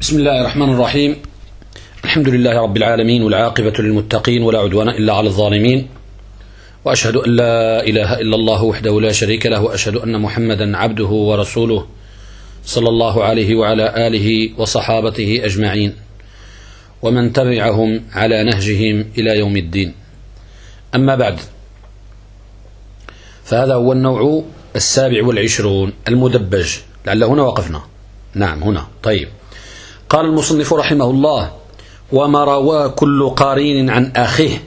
بسم الله الرحمن الرحيم الحمد لله رب العالمين والعاقبة للمتقين ولا عدوان إلا على الظالمين وأشهد أن لا إله إلا الله وحده لا شريك له وأشهد أن محمدا عبده ورسوله صلى الله عليه وعلى آله وصحابته أجمعين ومن تبعهم على نهجهم إلى يوم الدين أما بعد فهذا هو النوع السابع والعشرون المدبج لعل هنا وقفنا نعم هنا طيب قال المصنف رحمه الله وما روى كل قارين عن أخيه.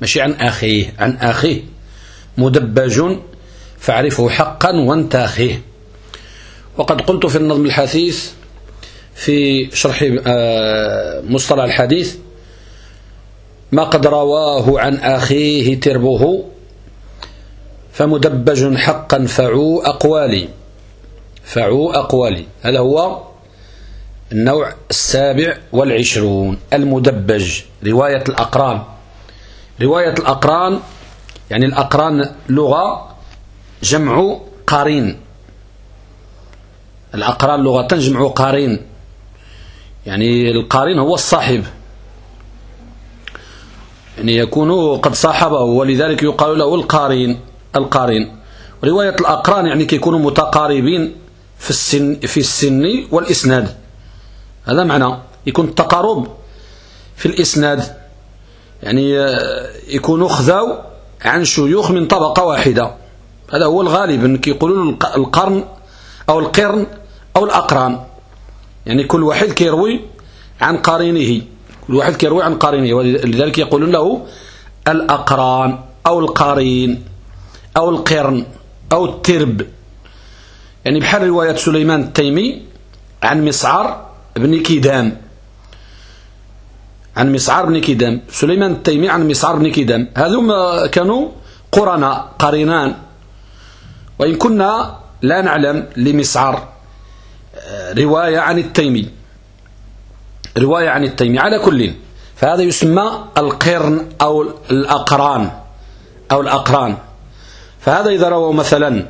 ماشي عن أخيه عن أخيه. مدبج فاعرفه حقا وانتاخيه وقد قلت في النظم الحثيث في شرح مصطلح الحديث ما قد رواه عن أخيه تربه فمدبج حقا فعو أقوالي. فعو أقوالي. هذا هو النوع السابع والعشرون المدبج رواية الأقران. رواية الأقران يعني الأقران لغة جمع قارين. الأقران لغة جمع قارين. يعني القارين هو الصاحب. يعني يكون قد صاحبه ولذلك يقال له القارين القارين. رواية الأقران يعني كيكونوا متقاربين في السن في السن والإسناد. هذا معنى يكون التقارب في الإسناد. يعني يكونوا خذوا عن شيوخ من طبقة واحدة. هذا هو الغالب كيقولوا القرن أو القرن أو الأقران. يعني كل واحد كيروي عن قارنه كل واحد كيروي عن قارنه ولذلك يقولون له الأقران أو القارين أو القرن أو الترب. يعني بحال رواية سليمان التيمي عن مسعر بن كيدام عن مسعر بن كيدام سليمان التيمي عن مسعر بن كيدام هذوما كانوا قرناء قرينان. وإن كنا لا نعلم لمسعر رواية عن التيمي. رواية عن التيمي. على كل فهذا يسمى القرن أو الأقران أو الأقران. فهذا إذا رووا مثلا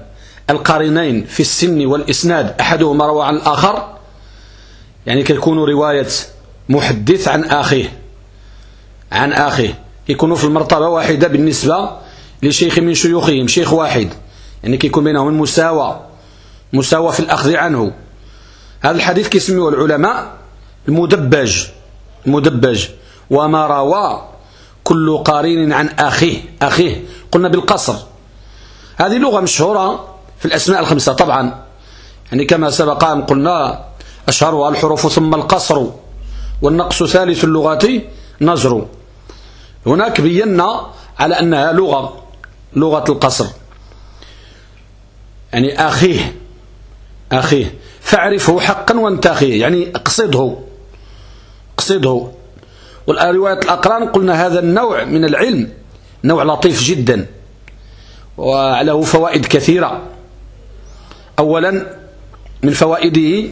القارنين في السن والإسناد أحدهما روى عن الآخر يعني كيكون رواية محدث عن آخيه. عن آخيه. يكونوا في المرتبة واحدة بالنسبة لشيخ من شيوخهم شيخ واحد. يعني كيكون بينهم المساواة مساواة في الأخذ عنه. هذا الحديث كيسميه العلماء المدبج المدبج. وما روى كل قارين عن أخيه أخيه. قلنا بالقصر. هذه لغة مشهورة في الأسماء الخمسة طبعا. يعني كما سبق أن قلنا أشهرها الحروف ثم القصر والنقص ثالث اللغات نزر. هناك بينا على أنها لغة لغة القصر. يعني أخيه أخيه. فاعرفه حقا وانتخيه يعني اقصده اقصده. والرواية الأقران قلنا هذا النوع من العلم نوع لطيف جدا. وله فوائد كثيرة. أولا من فوائده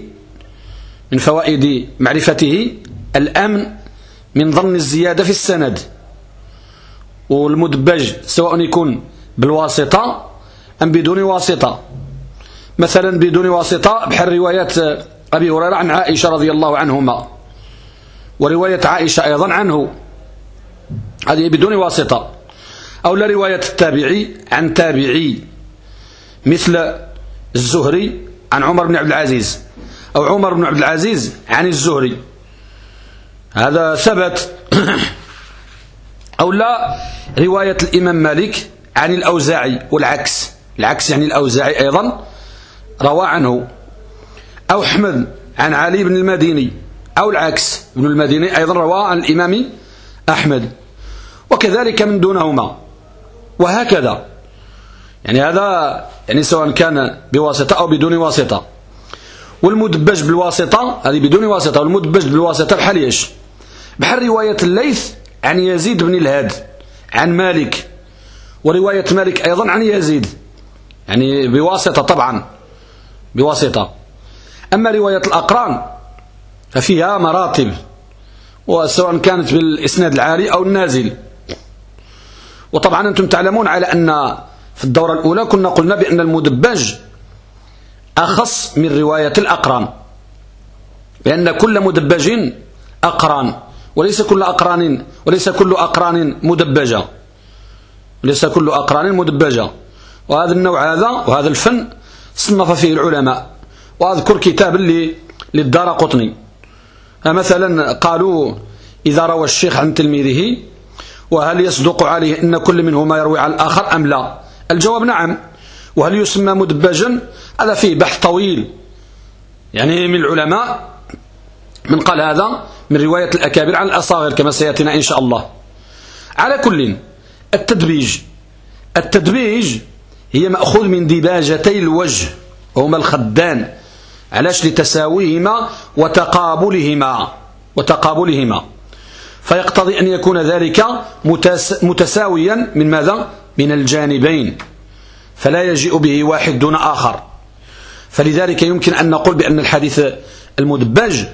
من فوائد معرفته الأمن من ظن الزيادة في السند. والمدبج سواء يكون بالواسطة أم بدون واسطة. مثلا بدون واسطة بحال روايات أبي هريرة عن عائشة رضي الله عنهما. ورواية عائشة أيضا عنه. هذه بدون واسطة. أو لا رواية التابعي عن تابعي. مثل الزهري عن عمر بن عبد العزيز. أو عمر بن عبد العزيز عن الزهري. هذا ثبت. أو لا رواية الإمام مالك عن الأوزاعي والعكس. العكس يعني الأوزاعي أيضا. روى عنه. أو أحمد عن علي بن المديني. أو العكس ابن المديني أيضا روى عن الإمام أحمد. وكذلك من دونهما. وهكذا. يعني هذا يعني سواء كان بواسطة أو بدون واسطة. والمدبج بالواسطة هذه بدون واسطة والمدبج بالواسطة بحال إيش؟ بحال رواية الليث عن يزيد بن الهاد عن مالك ورواية مالك أيضا عن يزيد يعني بواسطة طبعا بواسطة. أما رواية الأقران ففيها مراتب وسواء كانت بالإسناد العالي أو النازل. وطبعا أنتم تعلمون على أن في الدورة الأولى كنا قلنا بأن المدبج أخص من رواية الأقران. بأن كل مدبج أقران. وليس كل أقران وليس كل أقران مدبجة. ليس كل أقران مدبجة. وهذا النوع هذا وهذا الفن صنف فيه العلماء. وأذكر كتاب للدار قطني. مثلا قالوا إذا روى الشيخ عن تلميذه وهل يصدق عليه أن كل منهما يروي عن الآخر أم لا؟ الجواب نعم. وهل يسمى مدبجا؟ هذا فيه بحث طويل. يعني من العلماء من قال هذا من رواية الأكابر عن الأصاغر كما سيأتينا إن شاء الله. على كل التدبيج. التدبيج هي مأخوذ من دباجتي الوجه وهما الخدان. علاش؟ لتساويهما وتقابلهما. وتقابلهما. فيقتضي أن يكون ذلك متساويا من ماذا؟ من الجانبين. فلا يجيء به واحد دون آخر. فلذلك يمكن أن نقول بأن الحديث المدبج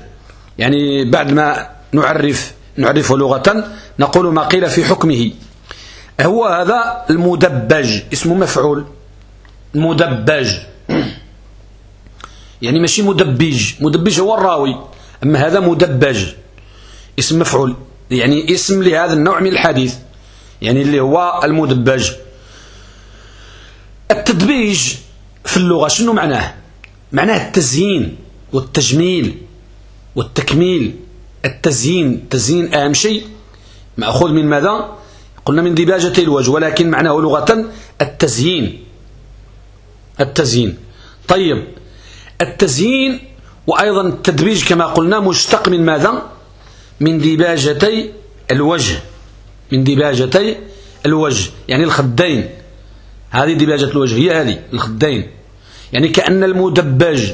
يعني بعد ما نعرف نعرفه لغة نقول ما قيل في حكمه. هو هذا المدبج اسمه مفعول. مدبج. يعني ماشي مدبج. مدبج هو الراوي. أما هذا مدبج. اسم مفعول. يعني اسم لهذا النوع من الحديث. يعني اللي هو المدبج. التدبيج في اللغة شنو معناه؟ معناه التزيين والتجميل والتكميل. التزيين تزيين أهم شيء. مأخوذ من ماذا؟ قلنا من دباجة الوجه ولكن معناه لغة التزيين. التزيين. طيب التزيين وأيضا التدبيج كما قلنا مشتق من ماذا؟ من دباجتي الوجه. من دباجتي الوجه يعني الخدين. هذه دباجة الوجه هي هذه الخدين. يعني كأن المدبج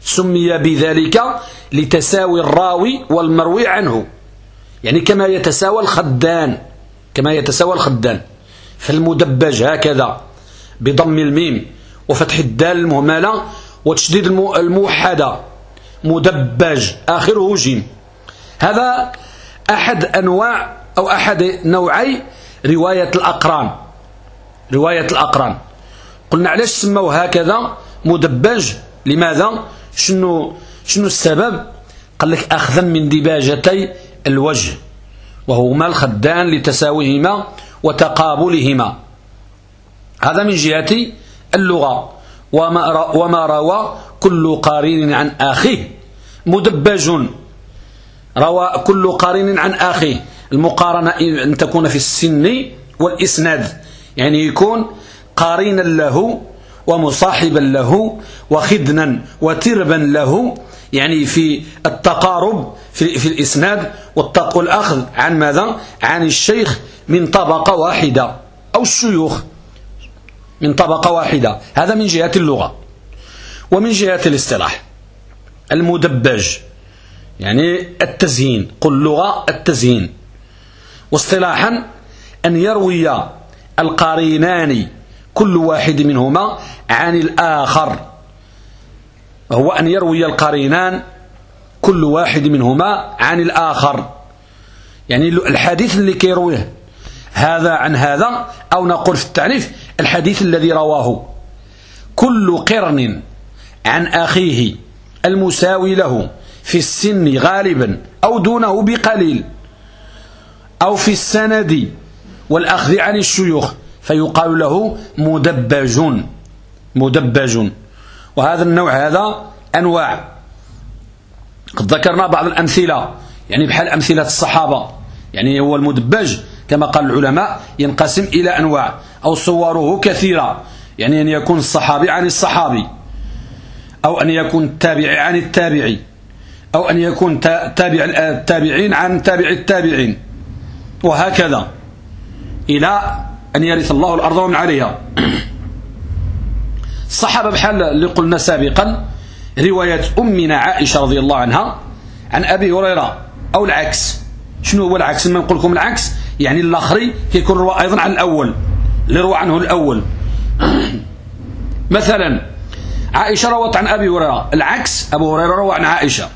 سمي بذلك لتساوي الراوي والمروي عنه. يعني كما يتساوى الخدان كما يتساوى الخدان. فالمدبج هكذا بضم الميم وفتح الدال المهملة وتشديد الموحدة. مدبج آخره جيم. هذا أحد أنواع أو أحد نوعي رواية الأقران. رواية الأقران. قلنا علاش سموا هكذا؟ مدبج. لماذا؟ شنو شنو السبب؟ قال لك أخذا من دباجتي الوجه وهما الخدان لتساويهما وتقابلهما. هذا من جهة اللغة. وما, وما روى كل قارين عن أخيه. مدبج. روى كل قارين عن أخيه. المقارنة أن تكون في السن والإسناد. يعني يكون قارينا له ومصاحبا له وخدنا وتربا له يعني في التقارب في, في الإسناد والأخذ عن ماذا؟ عن الشيخ من طبقة واحدة أو الشيوخ من طبقة واحدة. هذا من جهة اللغة ومن جهة الاصطلاح. المدبج يعني التزيين قل لغة التزيين. واصطلاحا أن يروي القارينان كل واحد منهما عن الآخر. وهو أن يروي القرينان كل واحد منهما عن الآخر. يعني الحديث اللي كيرويه هذا عن هذا أو نقول في التعريف الحديث الذي رواه. كل قرن عن أخيه المساوي له في السن غالبا أو دونه بقليل أو في السند والأخذ عن الشيوخ فيقال له مدبج مدبج وهذا النوع هذا أنواع. قد ذكرنا بعض الأمثلة يعني بحال أمثلة الصحابة. يعني هو المدبج كما قال العلماء ينقسم إلى أنواع أو صوره كثيرة. يعني أن يكون الصحابي عن الصحابي أو أن يكون التابع عن التابعي أو أن يكون تابع التابعين عن تابع التابعين. وهكذا. إلى أن يرث الله الأرض ومن عليها. الصحابة بحال اللي قلنا سابقا رواية أمنا عائشة رضي الله عنها عن أبي هريرة أو العكس. شنو هو العكس؟ لما نقول لكم العكس يعني الآخري كيكون روى أيضا عن الأول اللي روى عنه الأول. مثلا عائشة روت عن أبي هريرة العكس أبو هريرة روى عن عائشة.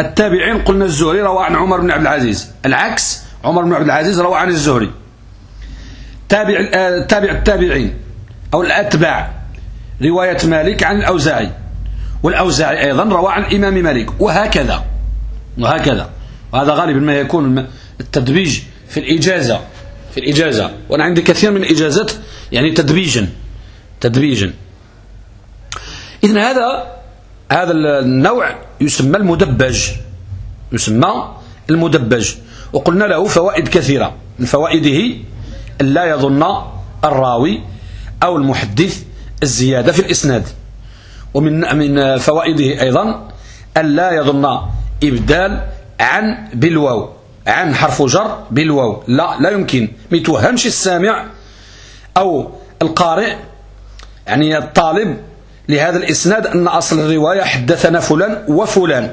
التابعين قلنا الزهري روى عن عمر بن عبد العزيز العكس عمر بن عبد العزيز روى عن الزهري. تابع تابع التابعين أو الأتباع. رواية مالك عن الأوزاعي. والأوزاعي أيضا روى عن الإمام مالك. وهكذا. وهكذا. وهذا غالبا ما يكون التدبيج في الإجازة. في الإجازة. وأنا عندي كثير من الإجازات يعني تدبيجا. تدبيجا. إذن هذا هذا النوع يسمى المدبج. يسمى المدبج. وقلنا له فوائد كثيرة. من فوائده لا يظن الراوي أو المحدث الزيادة في الإسناد. ومن من فوائده أيضا ألا يظن إبدال عن بالواو عن حرف جر بالواو. لا لا يمكن. ما يتوهمش السامع أو القارئ يعني الطالب لهذا الإسناد أن أصل الرواية حدثنا فلان وفلان.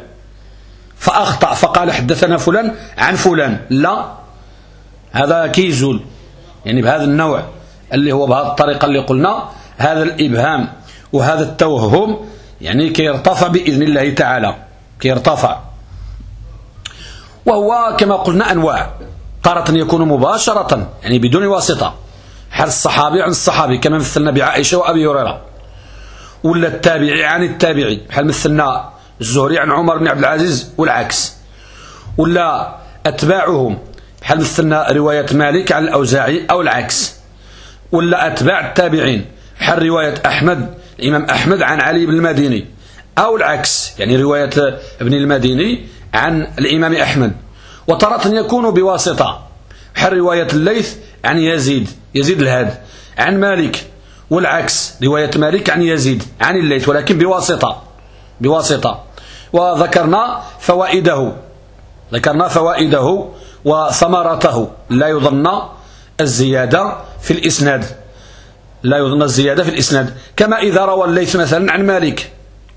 فأخطأ فقال حدثنا فلان عن فلان. لا هذا كيزول. يعني بهذا النوع اللي هو بهذه الطريقة اللي قلنا هذا الإبهام وهذا التوهم يعني كيرتفع بإذن الله تعالى كيرتفع وهو كما قلنا أنواع. تارة يكون مباشرة يعني بدون واسطة. حال الصحابي عن الصحابي كما مثلنا بعائشة وأبي هريرة. ولا التابعي عن التابعي بحال مثلنا الزهري عن عمر بن عبد العزيز والعكس. ولا أتباعهم بحال مثلنا رواية مالك عن الأوزاعي أو العكس. ولا أتباع التابعين. بحال رواية أحمد الإمام أحمد عن علي بن المديني. أو العكس يعني رواية ابن المديني عن الإمام أحمد. وتارة يكون بواسطة. بحال رواية الليث عن يزيد يزيد الهاد. عن مالك. والعكس رواية مالك عن يزيد عن الليث ولكن بواسطة. بواسطة. وذكرنا فوائده. ذكرنا فوائده وثمرته. لا يظن الزيادة في الإسناد. لا يظن الزيادة في الإسناد. كما إذا روى الليث مثلا عن مالك.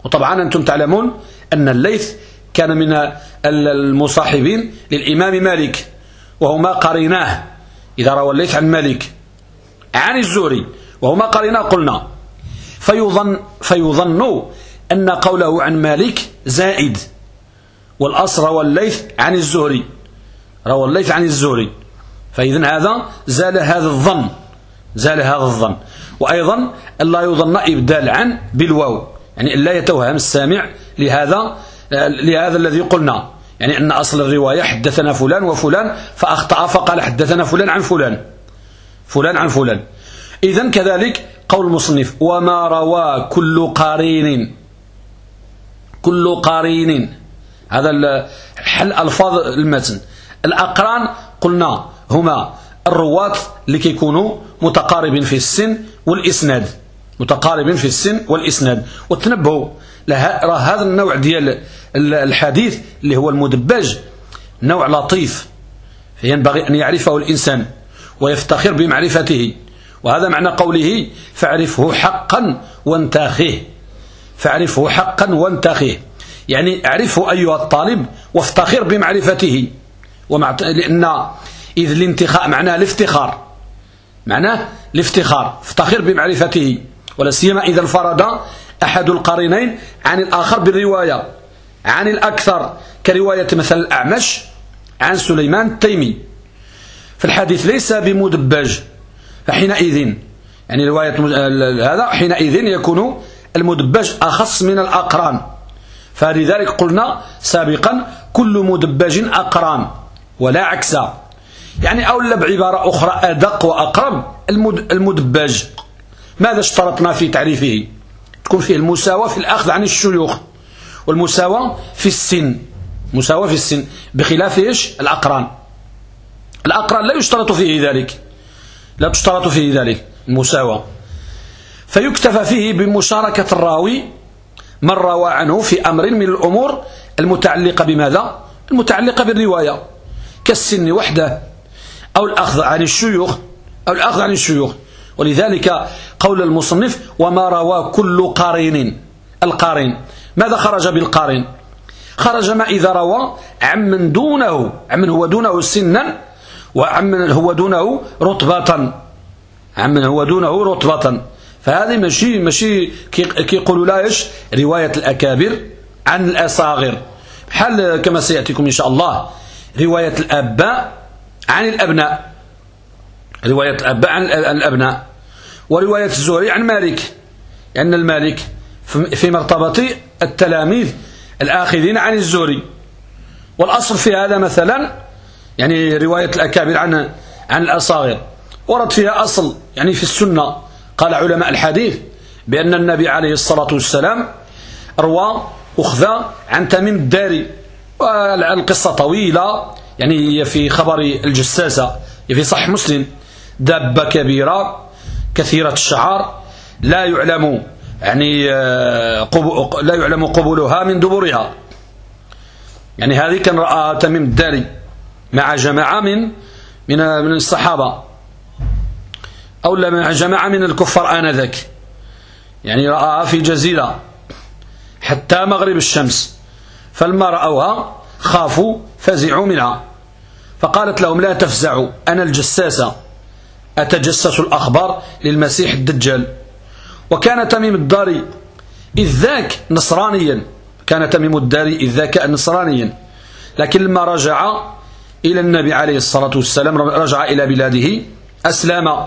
وطبعا أنتم تعلمون أن الليث كان من المصاحبين للإمام مالك. وهما قريناه. إذا روى الليث عن مالك. عن الزوري وهما قريناه قلنا. فيظن, فيظن أن قوله عن مالك زائد. والأصل روى الليث عن الزهري. روى الليث عن الزهري. فإذا هذا زال هذا الظن زال هذا الظن. وأيضا ألا يظن إبدال عن بالواو يعني لا يتوهم السامع لهذا لهذا الذي قلنا. يعني أن أصل الرواية حدثنا فلان وفلان فأخطأ فقال حدثنا فلان عن فلان. فلان عن فلان. إذا كذلك قول المصنف وما روى كل قارين كل قارين هذا حل ألفاظ المتن. الأقران قلنا هما الرواة اللي كيكونوا متقاربين في السن والإسناد. متقاربين في السن والإسناد. وتنبهوا راه هذا النوع ديال الحديث اللي هو المدبج. نوع لطيف. ينبغي أن يعرفه الإنسان ويفتخر بمعرفته. وهذا معنى قوله فاعرفه حقا وانتاخيه. فاعرفه حقا وانتخيه يعني اعرفه أيها الطالب وافتخر بمعرفته. ومع... لأن إذ الانتخاء معناه الافتخار. معناه الافتخار افتخر بمعرفته ولا سيما إذا انفرد أحد القرينين عن الآخر بالرواية. عن الأكثر كرواية مثل الأعمش عن سليمان التيمي. فالحديث ليس بمدبج فحينئذ يعني رواية هذا حينئذ يكون المدبج أخص من الأقران. فلذلك قلنا سابقا كل مدبج أقران. ولا عكس يعني أولى بعبارة أخرى أدق وأقرب. المدبج. ماذا اشترطنا في تعريفه؟ تكون فيه المساواة في الأخذ عن الشيوخ والمساواة في السن. مساواة في السن. بخلاف إيش؟ الأقران. الأقران لا يشترط فيه ذلك. لا تشترط فيه ذلك. المساواة. فيكتفى فيه بمشاركة الراوي. من روى عنه في أمر من الأمور المتعلقة بماذا؟ المتعلقة بالرواية. كالسن وحده أو الأخذ عن الشيوخ أو الأخذ عن الشيوخ. ولذلك قول المصنف وما روى كل قارين القارين ماذا خرج بالقارين خرج ما إذا روى عمن دونه عمن هو دونه سنا وعمن هو دونه رتبة عمن هو دونه رتبة فهذه ماشي ماشي كيقولوا لا إيش؟ رواية الأكابر عن الأصاغر. بحال كما سيأتيكم إن شاء الله. رواية الأباء عن الأبناء. رواية الأباء عن الأبناء. ورواية الزهري عن مالك. لأن المالك في مرتبة التلاميذ الآخذين عن الزهري. والأصل في هذا مثلا يعني رواية الأكابر عن عن الأصاغر. ورد فيها أصل يعني في السنة. قال علماء الحديث بأن النبي عليه الصلاة والسلام روى أخذ عن تميم الداري. والقصة طويلة يعني هي في خبر الجساسة في صح مسلم. دابة كبيرة كثيرة الشعار لا يعلم يعني آه، لا يعلم قبولها من دبرها. يعني هذه كان رأى تميم الداري مع جماعة من من من الصحابة. أو مع جماعة من الكفار آنذاك. يعني رآها في جزيرة حتى مغرب الشمس. فلما رأوها خافوا فزعوا منها. فقالت لهم لا تفزعوا أنا الجساسة أتجسس الأخبار للمسيح الدجال. وكان تميم الداري إذ ذاك نصرانيا. كان تميم الداري إذ ذاك نصرانيا. لكن لما رجع إلى النبي عليه الصلاة والسلام رجع إلى بلاده أسلم.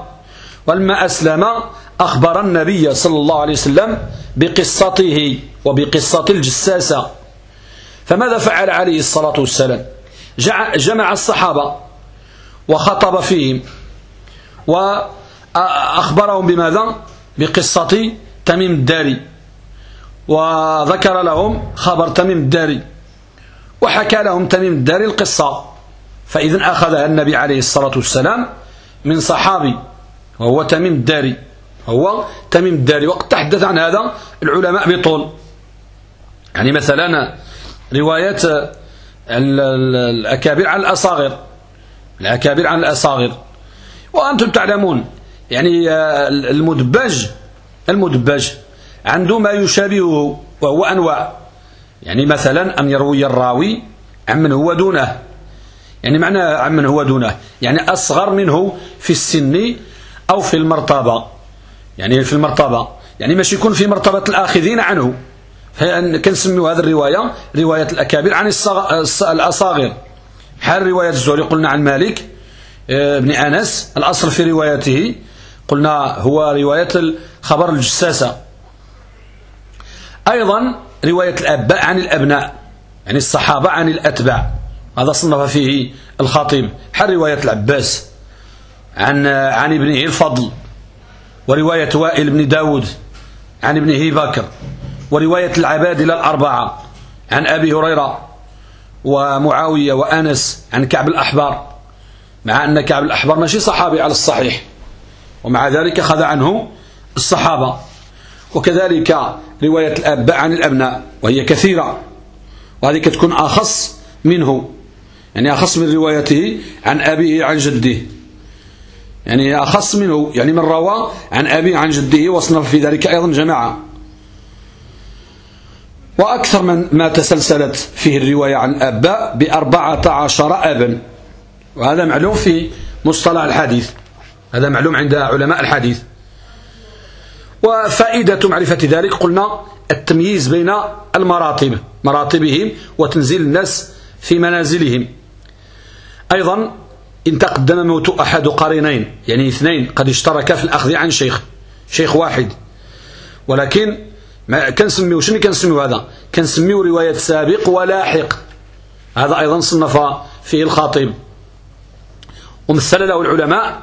ولما أسلم أخبر النبي صلى الله عليه وسلم بقصته وبقصة الجساسة فماذا فعل عليه الصلاة والسلام؟ جمع الصحابة وخطب فيهم وأخبرهم بماذا؟ بقصة تميم الداري. وذكر لهم خبر تميم الداري. وحكى لهم تميم الداري القصة. فإذا أخذها النبي عليه الصلاة والسلام من صحابي وهو تميم الداري. هو تميم الداري. وقد تحدث عن هذا العلماء بطول. يعني مثلا رواية الأكابر عن الأصاغر. الأكابر عن الأصاغر. وأنتم تعلمون يعني المدبج المدبج عنده ما يشابهه وهو أنواع. يعني مثلا أن يروي الراوي عمن هو دونه. يعني معنى عمن هو دونه. يعني أصغر منه في السن أو في المرتبة. يعني في المرتبة. يعني مش يكون في مرتبة الآخذين عنه. كنسميو هذه الرواية رواية الأكابر عن الأصاغر. حال رواية الزهري قلنا عن مالك آه، بن أنس؟ الأصل في روايته. قلنا هو رواية خبر الجساسة. أيضا رواية الأباء عن الأبناء يعني الصحابة عن الأتباع. هذا صنف فيه الخطيب. حال رواية العباس عن عن ابنه الفضل؟ ورواية وائل بن داود عن ابنه بكر. ورواية العبادلة الأربعة. عن أبي هريرة ومعاوية وأنس عن كعب الأحبار. مع أن كعب الأحبار ماشي صحابي على الصحيح. ومع ذلك خذ عنه الصحابة. وكذلك رواية الأباء عن الأبناء وهي كثيرة. وهذه تكون أخص منه. يعني أخص من روايته عن أبيه عن جده. يعني أخص منه. يعني من روى عن أبيه عن جده وصنف في ذلك أيضا جماعة. وأكثر من ما تسلسلت فيه الرواية عن أباء بأربعة عشر أبا. وهذا معلوم في مصطلح الحديث. هذا معلوم عند علماء الحديث. وفائدة معرفة ذلك قلنا التمييز بين المراتب مراتبهم وتنزيل الناس في منازلهم. أيضا إن تقدم موت أحد قرينين يعني اثنين قد اشتركا في الأخذ عن شيخ شيخ واحد. ولكن ما كنسميو شنو كنسميو هذا؟ كنسميو رواية سابق ولاحق. هذا أيضا صنف فيه الخاطب. ومثل له العلماء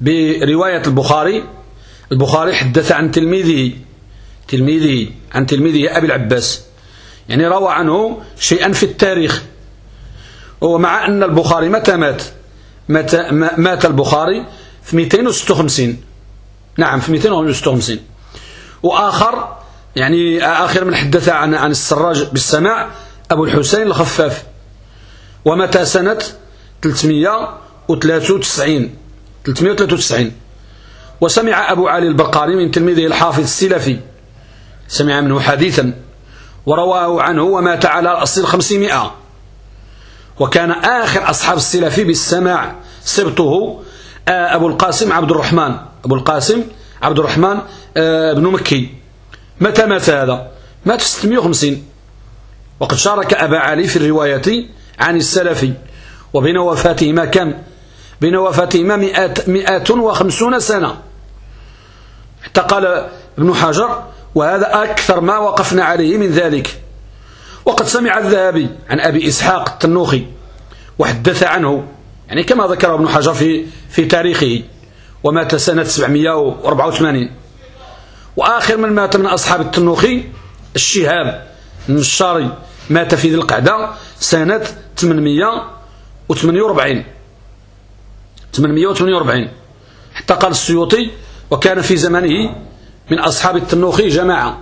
برواية البخاري. البخاري حدث عن تلميذه تلميذه عن تلميذه أبي العباس. يعني روى عنه شيئا في التاريخ. ومع أن البخاري متى مات؟ متى مات البخاري في 256 نعم في 256 وآخر يعني آخر من حدث عن عن السراج بالسماع أبو الحسين الخفاف. ومتى سنة 393 393 وسمع أبو علي البقاري من تلميذه الحافظ السلفي. سمع منه حديثا. ورواه عنه ومات على الأصل 500 وكان آخر أصحاب السلفي بالسماع سبطه آه، أبو القاسم عبد الرحمن. أبو القاسم عبد الرحمن آه، بن مكي. متى مات هذا؟ مات في 650 وقد شارك أبا علي في الرواية عن السلفي وبين وفاتهما كم؟ بين وفاتهما مئات, وخمسون سنة. حتى قال ابن حجر وهذا أكثر ما وقفنا عليه من ذلك. وقد سمع الذهبي عن أبي إسحاق التنوخي وحدث عنه يعني كما ذكر ابن حجر في, في تاريخه ومات سنة 784 وآخر من مات من أصحاب التنوخي الشهاب النشاري مات في ذي القعدة سنة 848 848 حتى قال السيوطي وكان في زمانه من أصحاب التنوخي جماعة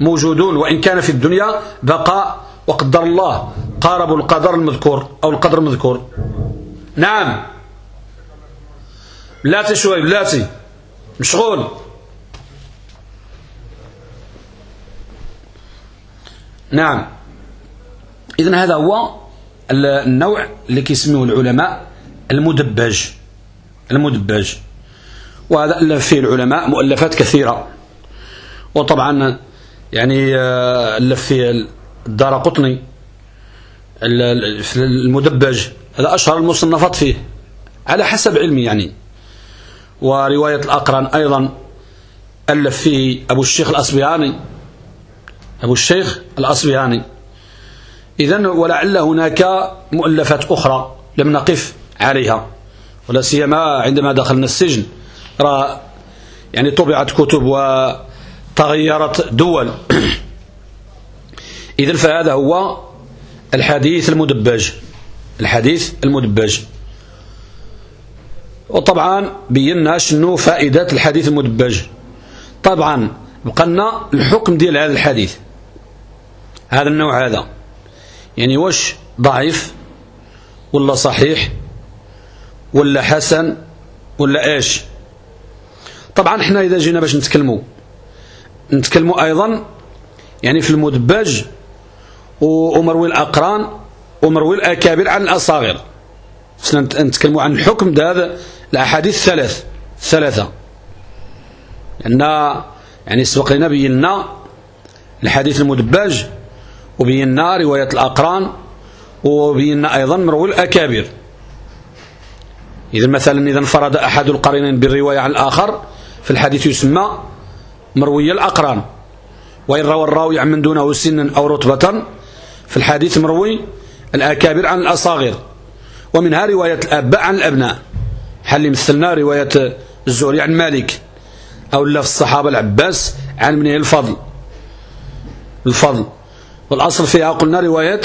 موجودون وإن كان في الدنيا بقاء وقدر الله قاربوا القدر المذكور أو القدر المذكور. نعم. بلاتي شوي بلاتي مشغول. نعم. إذن هذا هو النوع اللي كيسميه العلماء المدبج. المدبج. وهذا ألف فيه العلماء مؤلفات كثيرة. وطبعا يعني آه، ألف فيه الدار قطني المدبج. هذا أشهر المصنفات فيه على حسب علمي يعني. ورواية الأقران أيضا ألف فيه أبو الشيخ الأصبياني أبو الشيخ الأصبياني إذن ولعل هناك مؤلفات أخرى لم نقف عليها ولا سيما عندما دخلنا السجن. رأى يعني طبعت كتب وتغيرت دول. إذن فهذا هو الحديث المدبج. الحديث المدبج. وطبعا بينا شنو فائدة الحديث المدبج. طبعا بقنا الحكم ديال هذا الحديث. هذا النوع هذا. يعني واش ضعيف ولا صحيح ولا حسن ولا إيش؟ طبعا إحنا إذا جينا باش نتكلموا نتكلموا أيضا يعني في المدبج ومروي الأقران ومروي الأكابر عن الأصاغر. نتكلموا عن الحكم هذا الأحاديث الثلاث ثلاثة لأن يعني سبق لنا بينا الحديث المدبج وبينا رواية الأقران وبينا أيضا مروي الأكابر. إذا مثلا إذا انفرد أحد القرينين بالرواية عن الآخر في الحديث يسمى مروي الأقران. وإن روى الراوي عن من دونه سنا أو رتبة في الحديث مروي الأكابر عن الأصاغر. ومنها رواية الأباء عن الأبناء. حل مثلنا رواية الزهري عن مالك أو في الصحابة العباس عن منه الفضل. الفضل. والأصل فيها قلنا رواية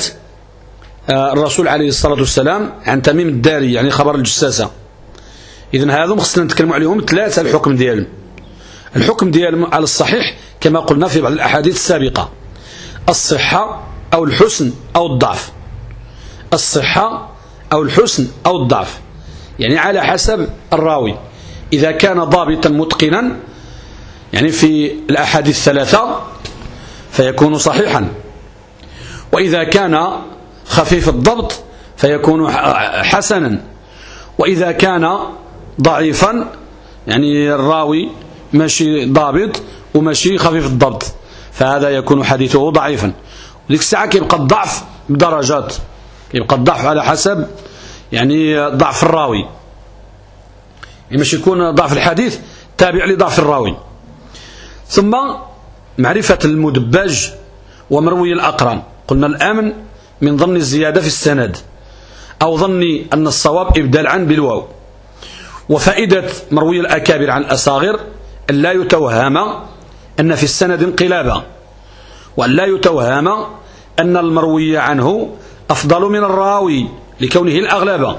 آه، الرسول عليه الصلاة والسلام عن تميم الداري يعني خبر الجساسة. إذن هذا خصنا نتكلم عليهم ثلاثة الحكم ديالهم. الحكم ديالهم على الصحيح كما قلنا في بعض الأحاديث السابقة. الصحة أو الحسن أو الضعف. الصحة أو الحسن أو الضعف. يعني على حسب الراوي. إذا كان ضابطا متقنا يعني في الأحاديث الثلاثة فيكون صحيحا. وإذا كان خفيف الضبط فيكون حسنا. وإذا كان ضعيفا يعني الراوي ماشي ضابط وماشي خفيف الضبط فهذا يكون حديثه ضعيفا. وديك الساعة كيبقى الضعف بدرجات كيبقى الضعف على حسب يعني ضعف الراوي. يعني ماشي يكون ضعف الحديث تابع لضعف الراوي. ثم معرفة المدبج ومروي الأقران. قلنا الأمن من ظن الزيادة في السند أو ظن أن الصواب إبدال عن بالواو. وفائدة مروي الأكابر عن الأصاغر أن لا يتوهم أن في السند انقلابا وأن لا يتوهم أن المروي عنه أفضل من الراوي لكونه الأغلب.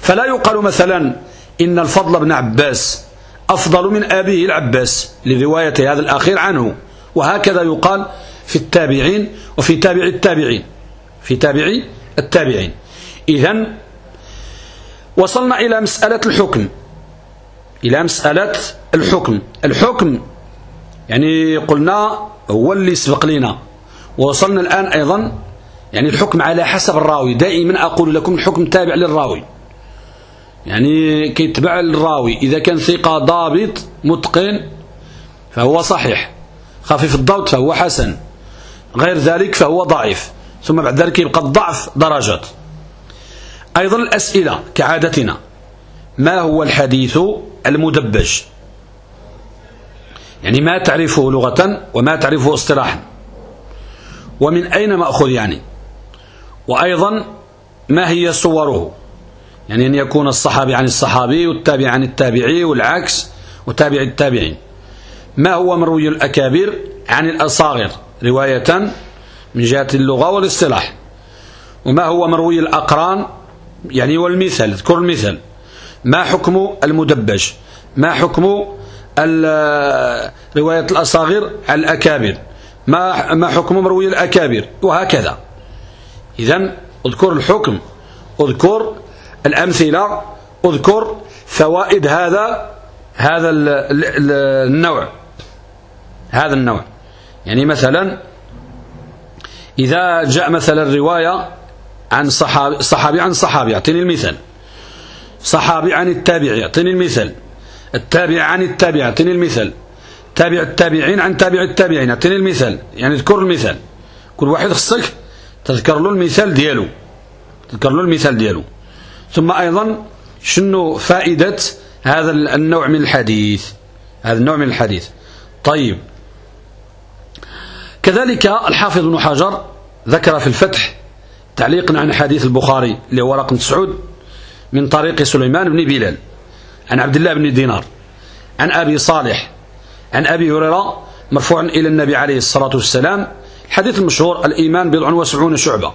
فلا يقال مثلا إن الفضل بن عباس أفضل من أبيه العباس لرواية هذا الأخير عنه وهكذا يقال في التابعين وفي تابع التابعين في تابع التابعين. إذا وصلنا إلى مسألة الحكم. إلى مسألة الحكم. الحكم يعني قلنا هو اللي سبق لنا. ووصلنا الآن أيضا يعني الحكم على حسب الراوي. دائما أقول لكم الحكم تابع للراوي. يعني كيتبع الراوي إذا كان ثقة ضابط متقن فهو صحيح. خفيف الضبط فهو حسن. غير ذلك فهو ضعيف. ثم بعد ذلك يبقى الضعف درجات. أيضا الأسئلة كعادتنا. ما هو الحديث المدبج؟ يعني ما تعرفه لغة وما تعرفه اصطلاحا. ومن أين مأخذ يعني؟ وأيضا ما هي صوره؟ يعني أن يكون الصحابي عن الصحابي والتابع عن التابعي والعكس وتابع التابعين. ما هو مروي الأكابر عن الأصاغر؟ رواية من جهة اللغة والاصطلاح. وما هو مروي الأقران؟ يعني والمثال اذكر المثال ما حكم المدبج؟ ما حكم رواية الأصاغر؟ على الأكابر. ما ما حكم مروي الأكابر؟ وهكذا. إذا اذكر الحكم. اذكر الأمثلة. اذكر فوائد هذا هذا النوع. هذا النوع. يعني مثلا إذا جاء مثلا رواية عن صحابي, صحابي عن صحابي أعطيني المثال. صحابي عن التابعي أعطيني المثال. التابع عن التابع أعطيني المثال. تابع التابعين عن تابع التابعين أعطيني المثال. يعني اذكر المثال. كل واحد خصك تذكر له المثال ديالو. تذكر له المثال ديالو. ثم أيضا شنو فائدة هذا النوع من الحديث؟ هذا النوع من الحديث. طيب كذلك الحافظ بن حجر ذكر في الفتح تعليقا عن حديث البخاري اللي هو رقم تسعود من طريق سليمان بن بلال عن عبد الله بن دينار عن أبي صالح عن أبي هريرة مرفوعا إلى النبي عليه الصلاة والسلام. الحديث المشهور الإيمان بضع وسبعون شعبة.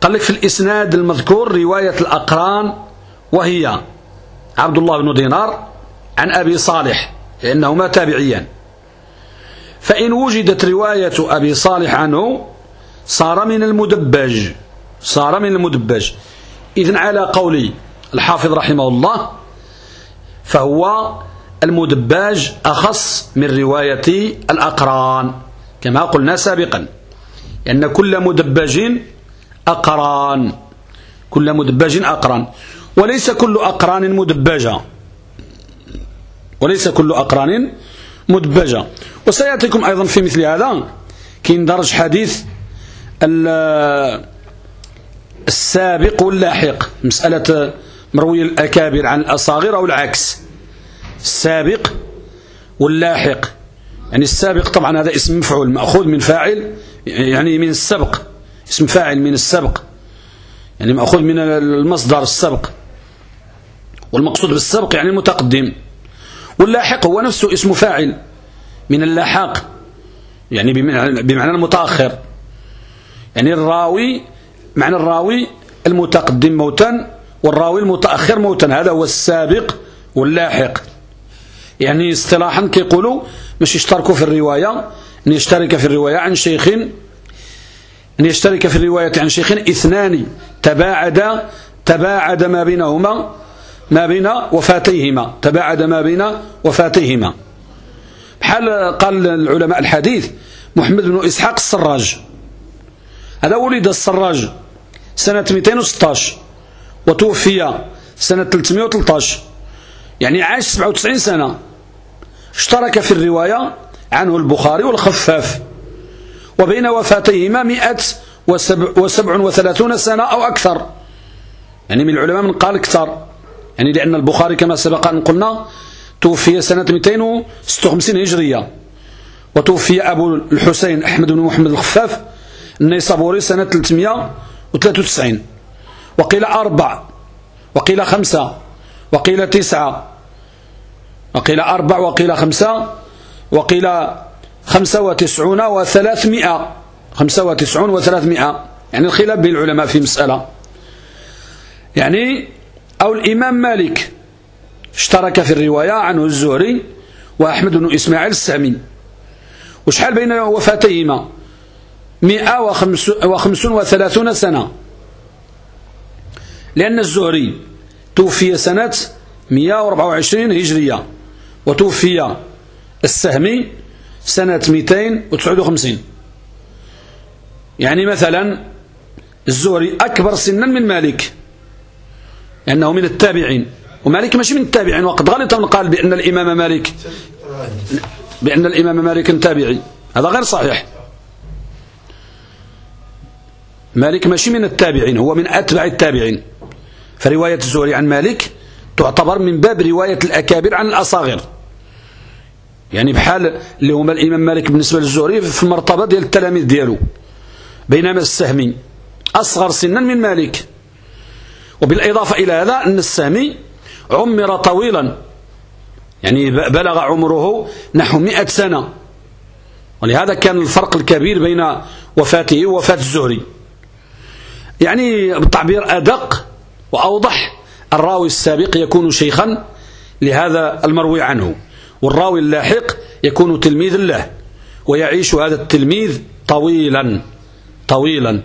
قال لك في الإسناد المذكور رواية الأقران وهي عبد الله بن دينار عن أبي صالح لأنهما تابعيان. فإن وجدت رواية أبي صالح عنه صار من المدبج صار من المدبج. إذن على قول الحافظ رحمه الله فهو المدباج أخص من رواية الأقران كما قلنا سابقا لأن كل مدباج أقران كل مدباج أقران. وليس كل أقران مدبجة. وليس كل أقران مدبجة. وسيأتيكم أيضا في مثل هذا. كيندرج حديث السابق واللاحق. مسألة مروي الأكابر عن الأصاغر أو العكس. السابق واللاحق. يعني السابق طبعا هذا اسم مفعول مأخوذ من فاعل يعني من السبق. اسم فاعل من السبق. يعني مأخوذ من المصدر السبق. والمقصود بالسبق يعني المتقدم. واللاحق هو نفسه اسم فاعل من اللاحق يعني بمعنى المتأخر. يعني الراوي معنى الراوي المتقدم موتا والراوي المتأخر موتا هذا هو السابق واللاحق. يعني اصطلاحا كيقولوا مش يشتركوا في الرواية أن يشترك في الرواية عن شيخ أن يشترك في الرواية عن شيخ اثنان تباعد تباعد ما بينهما ما بين وفاتيهما تباعد ما بين وفاتيهما. بحال قال العلماء الحديث محمد بن إسحاق السراج. هذا ولد السراج سنة 216 وتوفي سنة 313 يعني عاش 97 سنة. اشترك في الرواية عنه البخاري والخفاف. وبين وفاتيهما 137 سنة أو أكثر. يعني من العلماء من قال أكثر. يعني لأن البخاري كما سبق أن قلنا توفي سنة 256 هجرية وتوفي أبو الحسين أحمد بن محمد الخفاف النيسابوري سنة 393 وقيل أربع وقيل خمسة وقيل تسعة وقيل أربع وقيل خمسة وقيل خمسة وتسعون وثلاثمائة خمسة وتسعون وثلاثمائة يعني الخلاف بين العلماء في مسألة. يعني أو الإمام مالك. اشترك في الرواية عنه الزهري وأحمد بن إسماعيل السامي. وشحال بين وفاتيهما؟ مئة وخمسون وثلاثون سنة. لأن الزهري توفي سنة 124 هجرية وتوفي السهمي سنة 259 يعني مثلا الزهري أكبر سنا من مالك. لأنه من التابعين. ومالك ماشي من التابعين. وقد غلط من قال بأن الإمام مالك بأن الإمام مالك تابعي. هذا غير صحيح. مالك ماشي من التابعين. هو من أتبع التابعين. فرواية الزهري عن مالك تعتبر من باب رواية الأكابر عن الأصاغر. يعني بحال اللي هما الإمام مالك بالنسبة للزهري في المرتبة ديال التلاميذ ديالو. بينما السهمي أصغر سنا من مالك. وبالإضافة إلى هذا أن السهمي عمر طويلا. يعني بلغ عمره نحو مئة سنة. ولهذا كان الفرق الكبير بين وفاته ووفاة الزهري. يعني بالتعبير أدق وأوضح. الراوي السابق يكون شيخا لهذا المروي عنه. والراوي اللاحق يكون تلميذ له. ويعيش هذا التلميذ طويلا طويلا.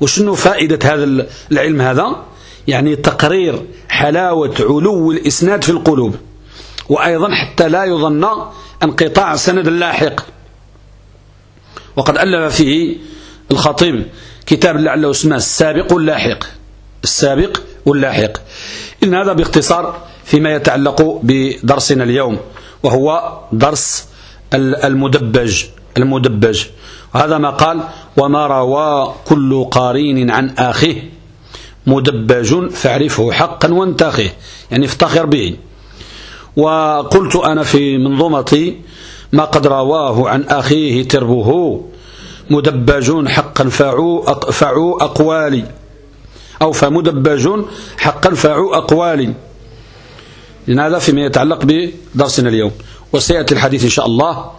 وشنو فائدة هذا العلم هذا؟ يعني تقرير حلاوة علو الإسناد في القلوب وأيضا حتى لا يظن انقطاع سند اللاحق. وقد ألف فيه الخطيب كتاب لعله اسمه السابق واللاحق السابق واللاحق إن هذا باختصار فيما يتعلق بدرسنا اليوم وهو درس المدبج المدبج. هذا ما قال وما روى كل قارين عن آخيه. مدبج فاعرفه حقا وانتخه يعني افتخر به. وقلت أنا في منظومتي ما قد رواه عن أخيه تربه مدبج حقا فعو, فعو أقوالي. أو فمدبج حقا فعو أقوالي. لأن هذا فيما يتعلق بدرسنا اليوم. وسيأتي الحديث إن شاء الله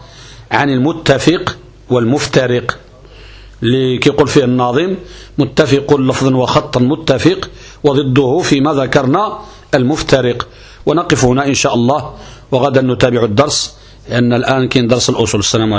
عن المتفق والمفترق. اللي كيقول فيه الناظم متفق لفظا وخطا متفق وضده فيما ذكرنا المفترق. ونقف هنا إن شاء الله وغدا نتابع الدرس لأن الآن كاين درس الأصول السلام عليكم